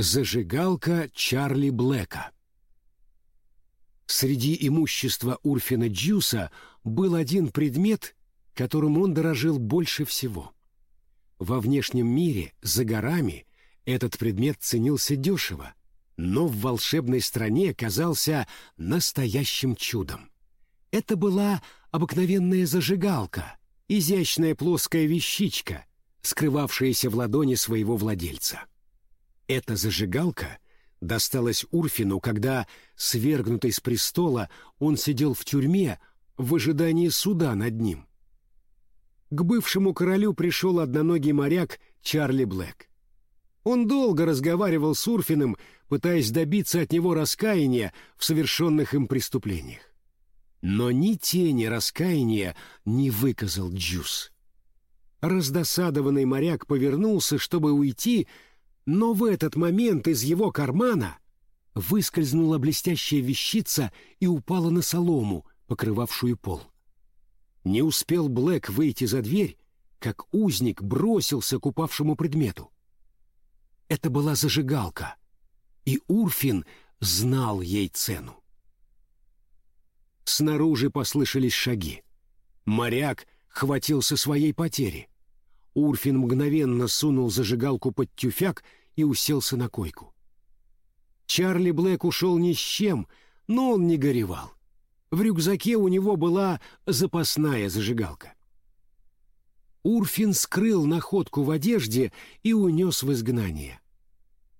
Зажигалка Чарли Блэка. Среди имущества Урфина Джуса был один предмет, которым он дорожил больше всего. Во внешнем мире, за горами, этот предмет ценился дешево, но в волшебной стране казался настоящим чудом. Это была обыкновенная зажигалка, изящная плоская вещичка, скрывавшаяся в ладони своего владельца. Эта зажигалка досталась Урфину, когда, свергнутый с престола, он сидел в тюрьме в ожидании суда над ним. К бывшему королю пришел одноногий моряк Чарли Блэк. Он долго разговаривал с Урфиным, пытаясь добиться от него раскаяния в совершенных им преступлениях. Но ни тени раскаяния не выказал Джус. Раздосадованный моряк повернулся, чтобы уйти, но в этот момент из его кармана выскользнула блестящая вещица и упала на солому, покрывавшую пол. Не успел Блэк выйти за дверь, как узник бросился к упавшему предмету. Это была зажигалка, и Урфин знал ей цену. Снаружи послышались шаги. Моряк хватился своей потери. Урфин мгновенно сунул зажигалку под тюфяк и уселся на койку. Чарли Блэк ушел ни с чем, но он не горевал. В рюкзаке у него была запасная зажигалка. Урфин скрыл находку в одежде и унес в изгнание.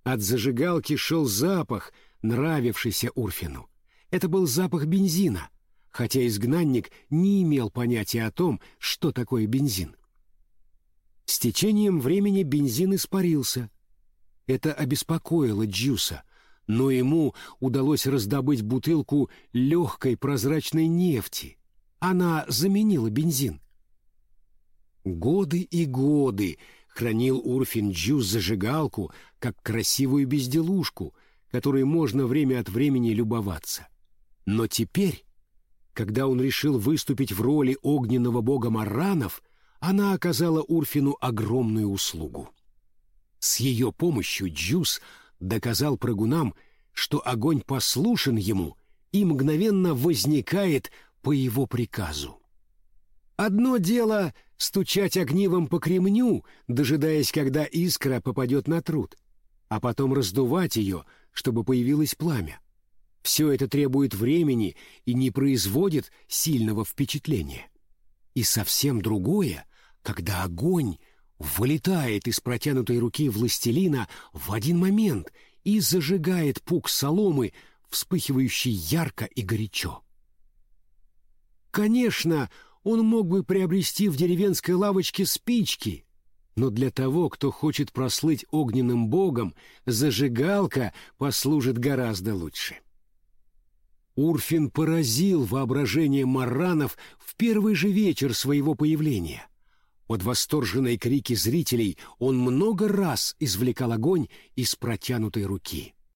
От зажигалки шел запах, нравившийся Урфину. Это был запах бензина, хотя изгнанник не имел понятия о том, что такое бензин. С течением времени бензин испарился, это обеспокоило Джуса, но ему удалось раздобыть бутылку легкой прозрачной нефти. Она заменила бензин. Годы и годы хранил Урфин Джус зажигалку, как красивую безделушку, которой можно время от времени любоваться. Но теперь, когда он решил выступить в роли огненного бога Маранов, она оказала Урфину огромную услугу. С ее помощью Джус доказал прыгунам, что огонь послушен ему и мгновенно возникает по его приказу. Одно дело стучать огнивом по кремню, дожидаясь, когда искра попадет на труд, а потом раздувать ее, чтобы появилось пламя. Все это требует времени и не производит сильного впечатления. И совсем другое, когда огонь вылетает из протянутой руки властелина в один момент и зажигает пук соломы, вспыхивающий ярко и горячо. Конечно, он мог бы приобрести в деревенской лавочке спички, но для того, кто хочет прослыть огненным богом, зажигалка послужит гораздо лучше. Урфин поразил воображение маранов в первый же вечер своего появления — под восторженные крики зрителей он много раз извлекал огонь из протянутой руки.